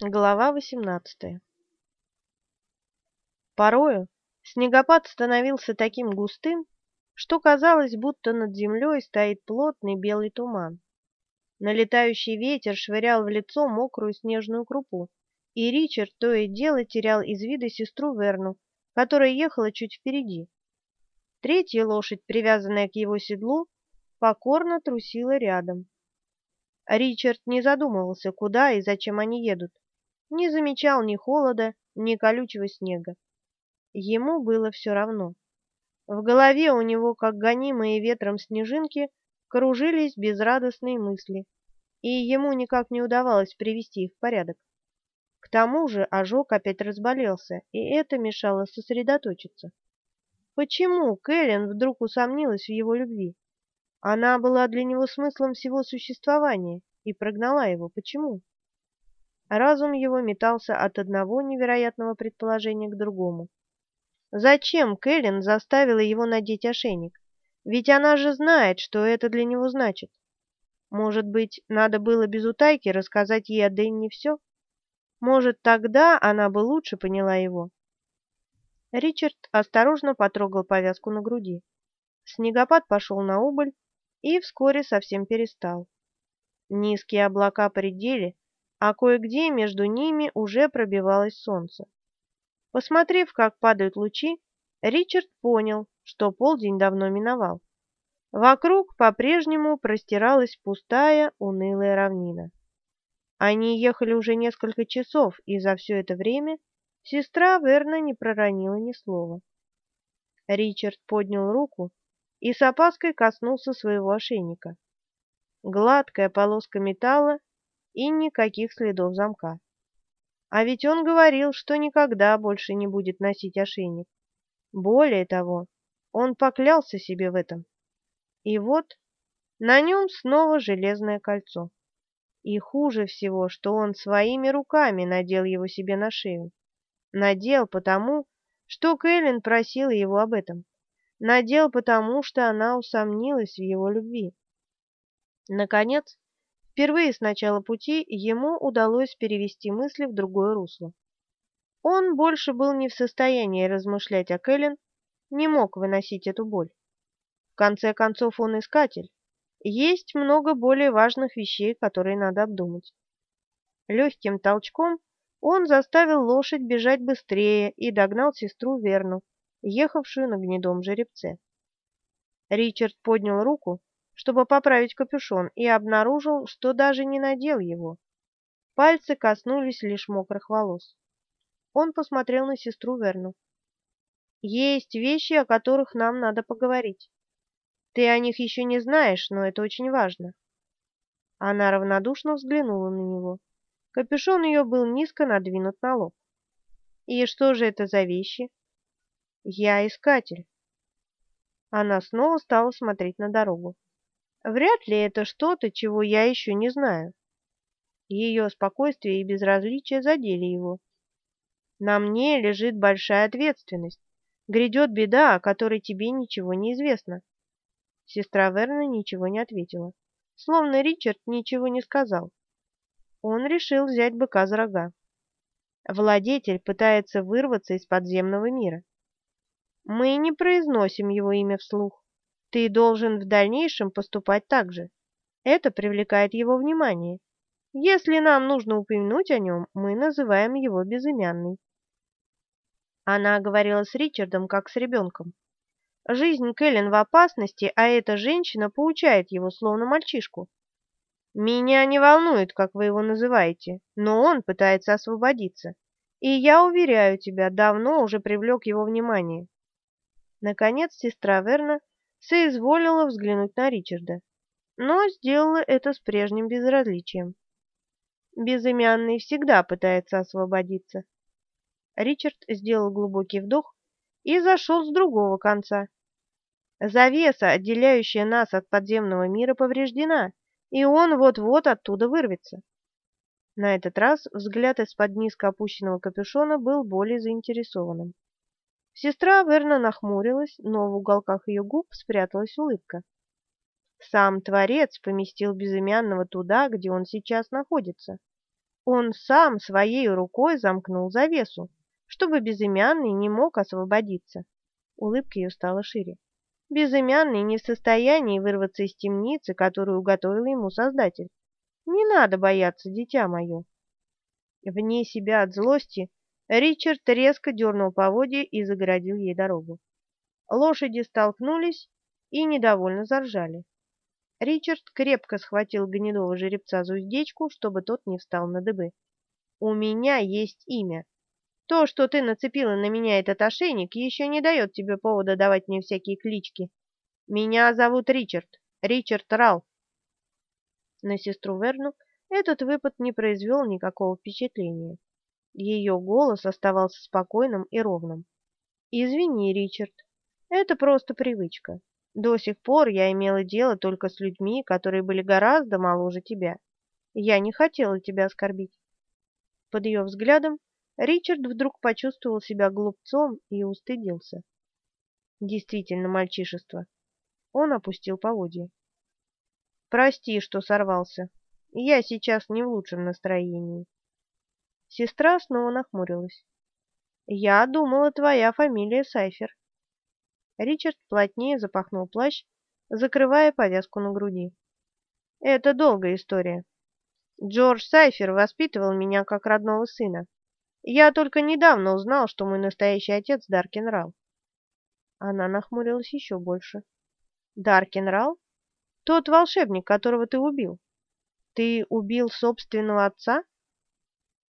Глава 18 Порою снегопад становился таким густым, что казалось, будто над землей стоит плотный белый туман. Налетающий ветер швырял в лицо мокрую снежную крупу, и Ричард то и дело терял из вида сестру Верну, которая ехала чуть впереди. Третья лошадь, привязанная к его седлу, покорно трусила рядом. Ричард не задумывался, куда и зачем они едут не замечал ни холода, ни колючего снега. Ему было все равно. В голове у него, как гонимые ветром снежинки, кружились безрадостные мысли, и ему никак не удавалось привести их в порядок. К тому же ожог опять разболелся, и это мешало сосредоточиться. Почему Кэлен вдруг усомнилась в его любви? Она была для него смыслом всего существования и прогнала его. Почему? Разум его метался от одного невероятного предположения к другому. Зачем Кэлен заставила его надеть ошейник? Ведь она же знает, что это для него значит. Может быть, надо было без утайки рассказать ей о Дэнни все? Может, тогда она бы лучше поняла его. Ричард осторожно потрогал повязку на груди. Снегопад пошел на убыль и вскоре совсем перестал. Низкие облака предели, а кое-где между ними уже пробивалось солнце. Посмотрев, как падают лучи, Ричард понял, что полдень давно миновал. Вокруг по-прежнему простиралась пустая, унылая равнина. Они ехали уже несколько часов, и за все это время сестра Верна не проронила ни слова. Ричард поднял руку и с опаской коснулся своего ошейника. Гладкая полоска металла и никаких следов замка. А ведь он говорил, что никогда больше не будет носить ошейник. Более того, он поклялся себе в этом. И вот на нем снова железное кольцо. И хуже всего, что он своими руками надел его себе на шею. Надел потому, что Кэлен просила его об этом. Надел потому, что она усомнилась в его любви. Наконец, Впервые с начала пути ему удалось перевести мысли в другое русло. Он больше был не в состоянии размышлять о Кэлен, не мог выносить эту боль. В конце концов, он искатель. Есть много более важных вещей, которые надо обдумать. Легким толчком он заставил лошадь бежать быстрее и догнал сестру Верну, ехавшую на гнедом жеребце. Ричард поднял руку чтобы поправить капюшон, и обнаружил, что даже не надел его. Пальцы коснулись лишь мокрых волос. Он посмотрел на сестру Верну. «Есть вещи, о которых нам надо поговорить. Ты о них еще не знаешь, но это очень важно». Она равнодушно взглянула на него. Капюшон ее был низко надвинут на лоб. «И что же это за вещи?» «Я искатель». Она снова стала смотреть на дорогу. Вряд ли это что-то, чего я еще не знаю. Ее спокойствие и безразличие задели его. На мне лежит большая ответственность. Грядет беда, о которой тебе ничего не известно. Сестра Верна ничего не ответила. Словно Ричард ничего не сказал. Он решил взять быка за рога. Владетель пытается вырваться из подземного мира. Мы не произносим его имя вслух. Ты должен в дальнейшем поступать так же. Это привлекает его внимание. Если нам нужно упомянуть о нем, мы называем его безымянный. Она говорила с Ричардом, как с ребенком. Жизнь Кэлен в опасности, а эта женщина поучает его, словно мальчишку. Меня не волнует, как вы его называете, но он пытается освободиться. И я уверяю тебя, давно уже привлек его внимание. Наконец сестра Верна соизволила взглянуть на Ричарда, но сделала это с прежним безразличием. Безымянный всегда пытается освободиться. Ричард сделал глубокий вдох и зашел с другого конца. Завеса, отделяющая нас от подземного мира, повреждена, и он вот-вот оттуда вырвется. На этот раз взгляд из-под низко опущенного капюшона был более заинтересованным. Сестра Верна нахмурилась, но в уголках ее губ спряталась улыбка. Сам Творец поместил безымянного туда, где он сейчас находится. Он сам своей рукой замкнул завесу, чтобы безымянный не мог освободиться. Улыбка ее стала шире. Безымянный не в состоянии вырваться из темницы, которую уготовил ему Создатель. Не надо бояться, дитя мое. Вне себя от злости Ричард резко дернул поводья и загородил ей дорогу. Лошади столкнулись и недовольно заржали. Ричард крепко схватил гнедого жеребца за уздечку, чтобы тот не встал на дыбы. «У меня есть имя. То, что ты нацепила на меня этот ошейник, еще не дает тебе повода давать мне всякие клички. Меня зовут Ричард, Ричард Рал». На сестру Верну этот выпад не произвел никакого впечатления. Ее голос оставался спокойным и ровным. «Извини, Ричард, это просто привычка. До сих пор я имела дело только с людьми, которые были гораздо моложе тебя. Я не хотела тебя оскорбить. Под ее взглядом Ричард вдруг почувствовал себя глупцом и устыдился. Действительно мальчишество. Он опустил поводья. Прости, что сорвался. Я сейчас не в лучшем настроении. Сестра снова нахмурилась. Я думала, твоя фамилия Сайфер. Ричард плотнее запахнул плащ, закрывая повязку на груди. «Это долгая история. Джордж Сайфер воспитывал меня как родного сына. Я только недавно узнал, что мой настоящий отец Даркин Рал». Она нахмурилась еще больше. «Даркин Рал? Тот волшебник, которого ты убил. Ты убил собственного отца?»